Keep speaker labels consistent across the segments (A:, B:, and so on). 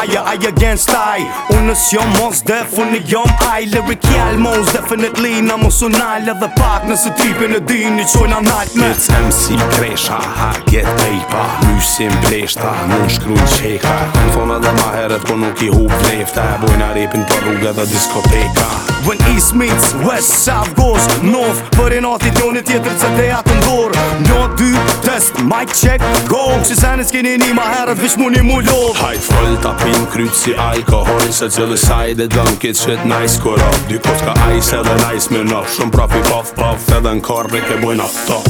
A: aja aja against I Unës jo mos def, unë jom aj Lirik jall mos definitely Në mos unall edhe pak Nëse tipin e din një qojna nalt me
B: It's MC Kresha, ha get paper Mysim bleshta, mund shkru në qeka Në thona dhe ma heret Po nuk i hu plefta E bojna repin për rrugë dhe diskoteka
A: When East meets West, South goes North Për i nati tjone tjetër cëtë e atë ndorë Një, dy, Shift, mic check, go Që se në skinin një ma herët, vish mu një mu lodh
B: Haj, fëll, pin, kryt si alkohol Se gjëllë saj dhe dëm, kit shit, nice, kur up Dy kot ka ice edhe nice, me në Shumë prafi paf paf, edhe në kar, rike bu në to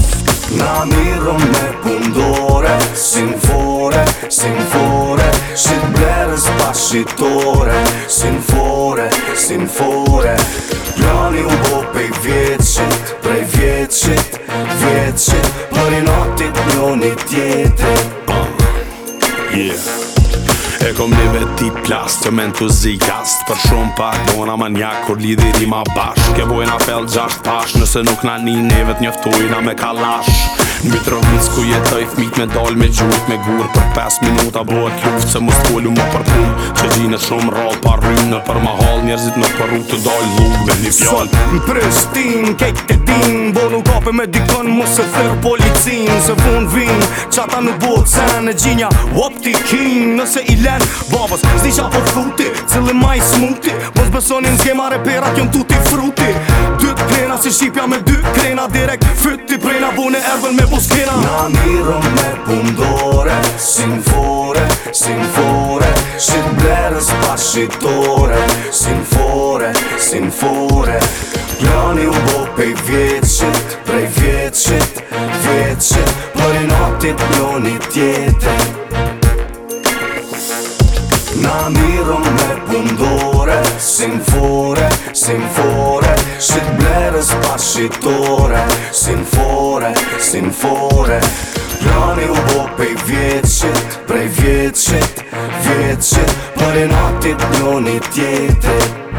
A: Na mirëm me pundore, Sinfore, sinfore sin Shit blerës pa shitore, Sinfore, fore, sin Plani u bo pe vjetë
B: Yeah. E kom një veti plas të me entuzikast Për shumë pak dona më njak kur ma bashk Ke bojna fel gjasht pash nëse nuk na një nevet njëftojna me kalash Në bitë rëhëndës ku jetoj fmit me dalë me gjurët me gurë Për 5 minuta bëhet luft, se më s'kollu më për punë Që gjinë e shumë rallë pa rrimë në për mahalë Njerëzit në për rrugë të dalë lukë me një fjallë Sot në
A: prestin, kek të din Bo nuk kape me dikën mu se thërë policinë Se fund vinë, qata nuk bo të senë Në gjinja, wop ti kinë Nëse i lenë, babës, zdi qa po fruti Cëllë maj smuti Mos besonin s'kema repera kjo në tuti fruti Dë si shqipja me dy krena Direkt fyti prejna bune erdhen me poskena Na mirëm me pundore Sinfore, sinfore Shqit blerës pashitore Sinfore, sinfore Plani u bo pej vjeqit Prej vjeqit, vjeqit Për i natit ploni tjetë Na mirëm me pundore Sinfore, sinfore Shqit blerës pashitore shqiptore Sin fore, sin fore Plani u bo pej vjeqit, prej vjeqit, vjeqit Për e natit një një tjetit